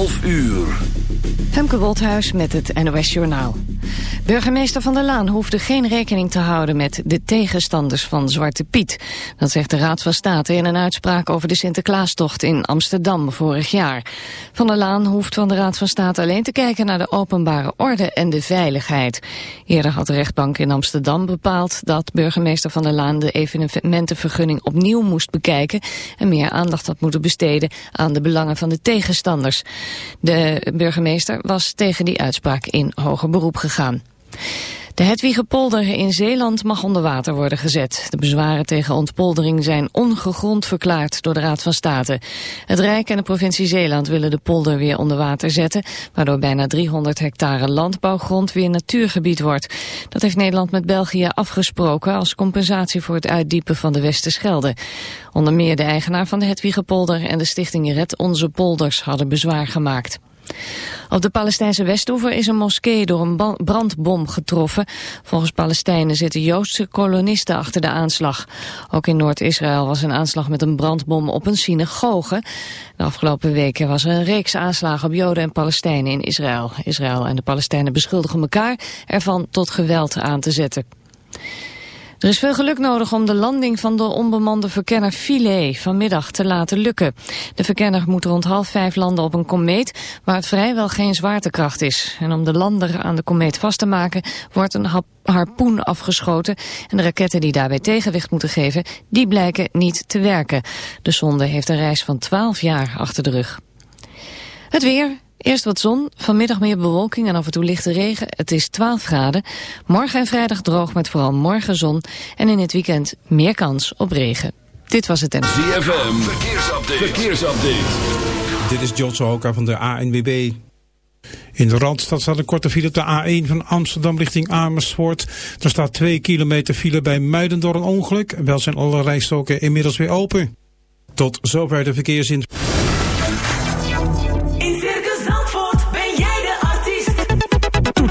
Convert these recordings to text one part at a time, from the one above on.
12 uur. Femke Wolthuis met het NOS Journaal. Burgemeester Van der Laan hoefde geen rekening te houden met de tegenstanders van Zwarte Piet. Dat zegt de Raad van State in een uitspraak over de Sinterklaastocht in Amsterdam vorig jaar. Van der Laan hoeft van de Raad van State alleen te kijken naar de openbare orde en de veiligheid. Eerder had de rechtbank in Amsterdam bepaald dat burgemeester Van der Laan de evenementenvergunning opnieuw moest bekijken en meer aandacht had moeten besteden aan de belangen van de tegenstanders. De burgemeester was tegen die uitspraak in hoger beroep gegaan. De Hedwigepolder in Zeeland mag onder water worden gezet. De bezwaren tegen ontpoldering zijn ongegrond verklaard door de Raad van State. Het Rijk en de provincie Zeeland willen de polder weer onder water zetten... waardoor bijna 300 hectare landbouwgrond weer natuurgebied wordt. Dat heeft Nederland met België afgesproken... als compensatie voor het uitdiepen van de Westerschelde. Onder meer de eigenaar van de Hedwigepolder en de stichting Red Onze Polders hadden bezwaar gemaakt. Op de Palestijnse Westoever is een moskee door een brandbom getroffen. Volgens Palestijnen zitten Joodse kolonisten achter de aanslag. Ook in Noord-Israël was een aanslag met een brandbom op een synagoge. De afgelopen weken was er een reeks aanslagen op Joden en Palestijnen in Israël. Israël en de Palestijnen beschuldigen elkaar ervan tot geweld aan te zetten. Er is veel geluk nodig om de landing van de onbemande verkenner Philae vanmiddag te laten lukken. De verkenner moet rond half vijf landen op een komeet waar het vrijwel geen zwaartekracht is. En om de lander aan de komeet vast te maken wordt een harpoen afgeschoten. En de raketten die daarbij tegenwicht moeten geven, die blijken niet te werken. De sonde heeft een reis van 12 jaar achter de rug. Het weer, Eerst wat zon, vanmiddag meer bewolking en af en toe lichte regen. Het is 12 graden. Morgen en vrijdag droog met vooral morgen zon. En in het weekend meer kans op regen. Dit was het en. ZFM, verkeersupdate. verkeersupdate. Dit is John Sohoka van de ANWB. In de Randstad staat een korte file op de A1 van Amsterdam richting Amersfoort. Er staat 2 kilometer file bij Muiden door een ongeluk. Wel zijn alle rijstoken inmiddels weer open. Tot zover de verkeersin.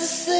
To say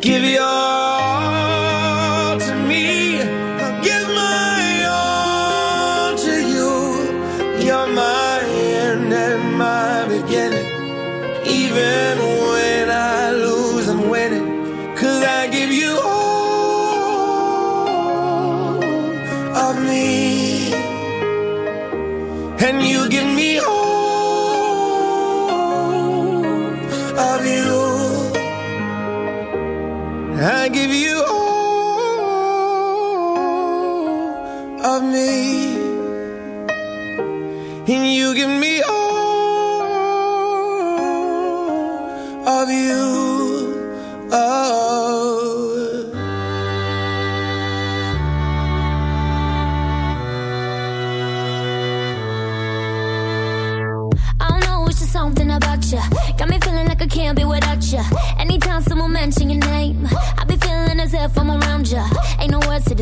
Give your all. I give you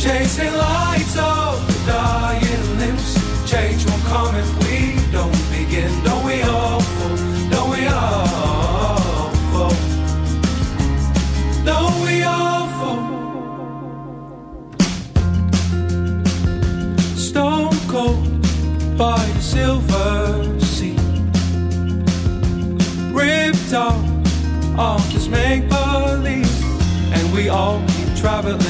Chasing lights of the dying limbs. Change won't come if we don't begin. Don't we all fall? Don't we all fall? Don't we all fall? Stone cold by the silver sea. Ripped off, off this make believe. And we all keep traveling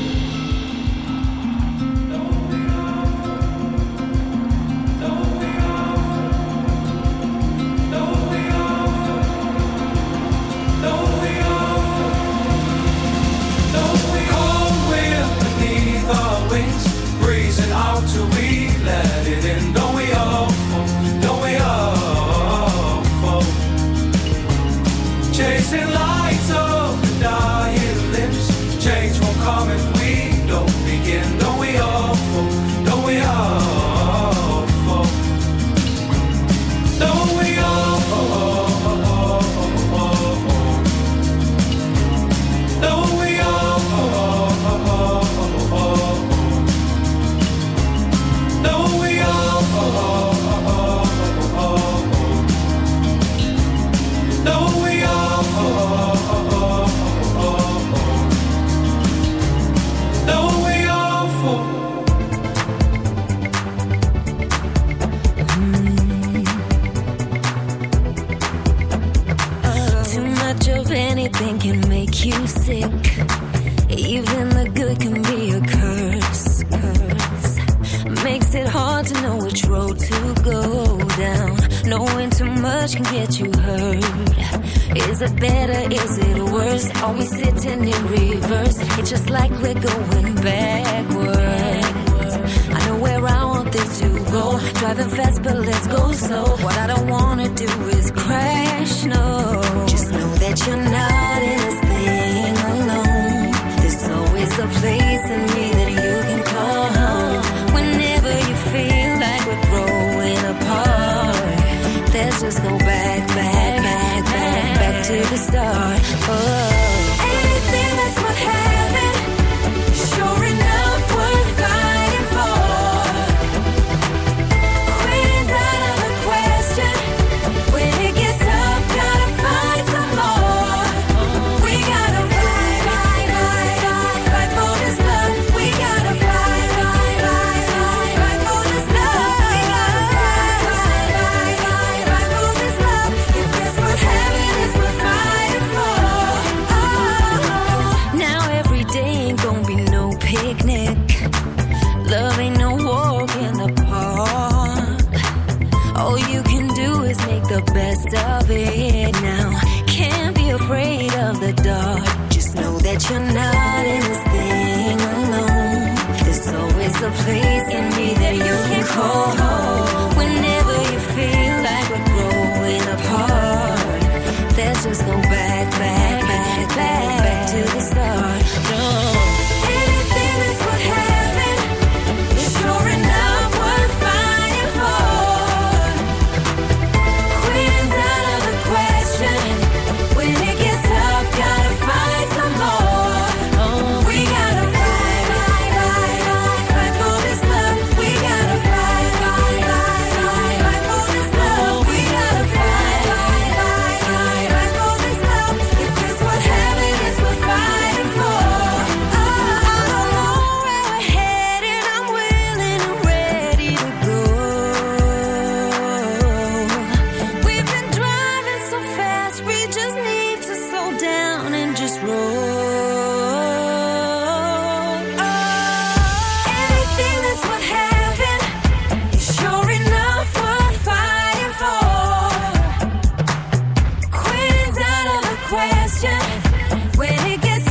question when it gets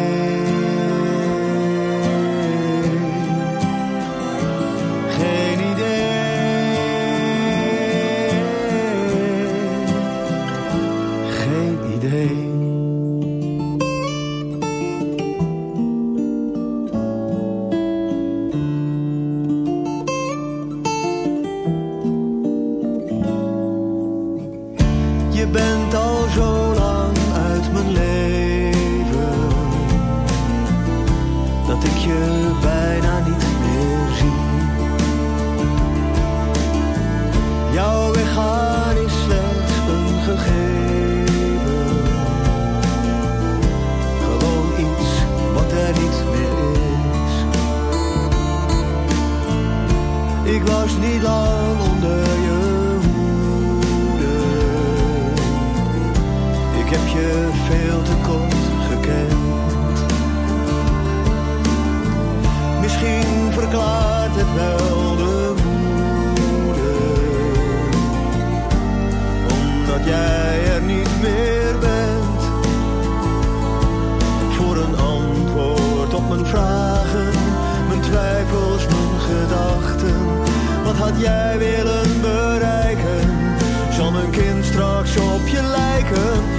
wat jij willen bereiken. Zal mijn kind straks op je lijken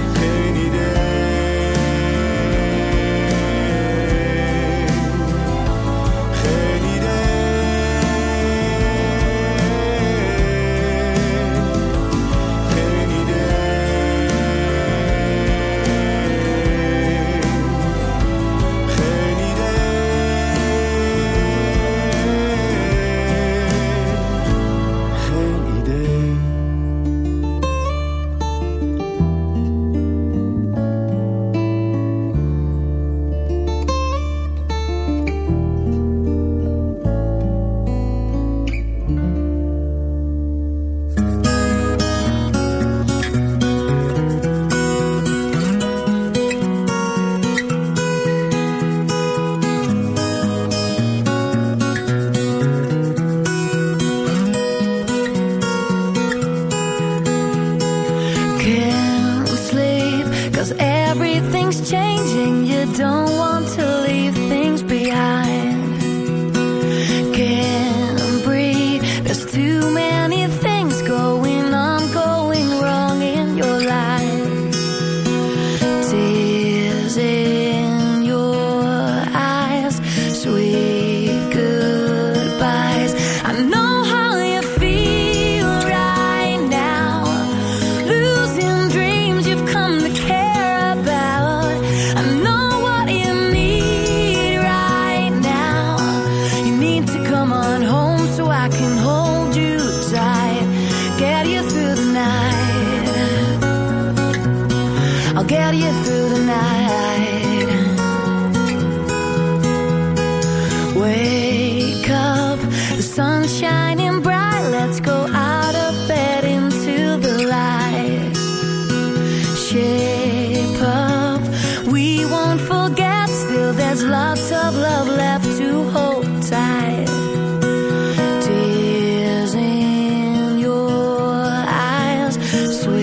sweet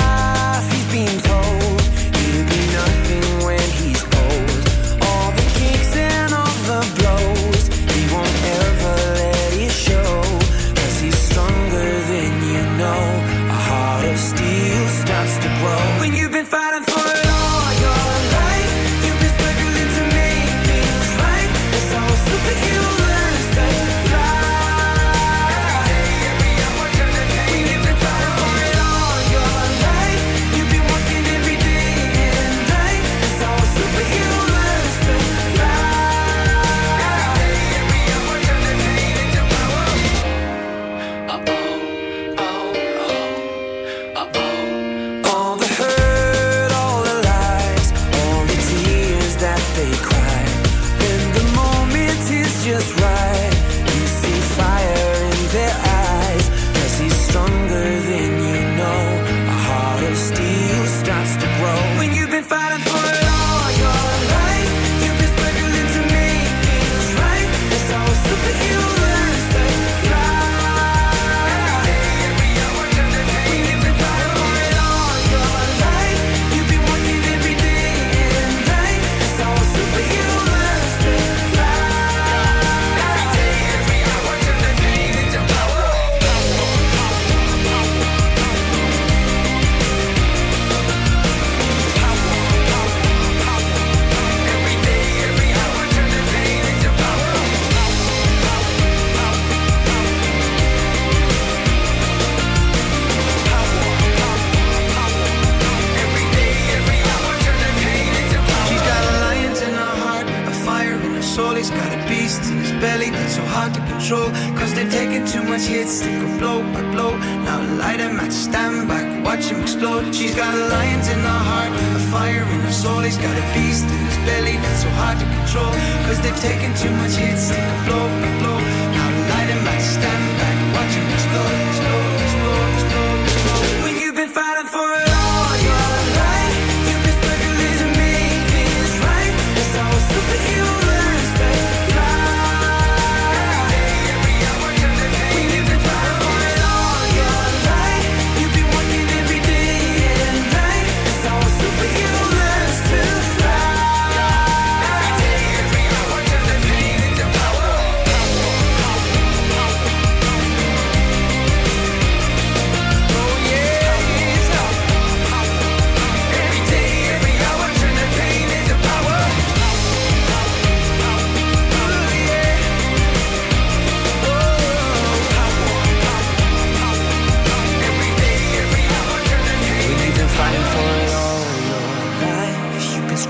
stand back, watch him explode. She's got a lion's in her heart, a fire in her soul. He's got a beast in his belly that's so hard to control. Cause they've taken too much hits, take a blow, a blow. Now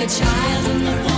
a child in the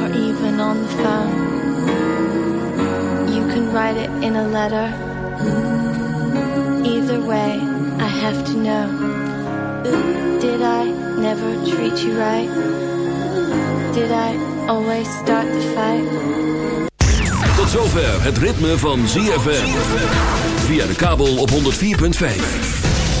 or even on the phone. You can write it in a letter. Either way, I have to know. Did I never treat you right? Did I always start the fight? Tot zover het ritme van ZFM. Via de kabel op 104.5.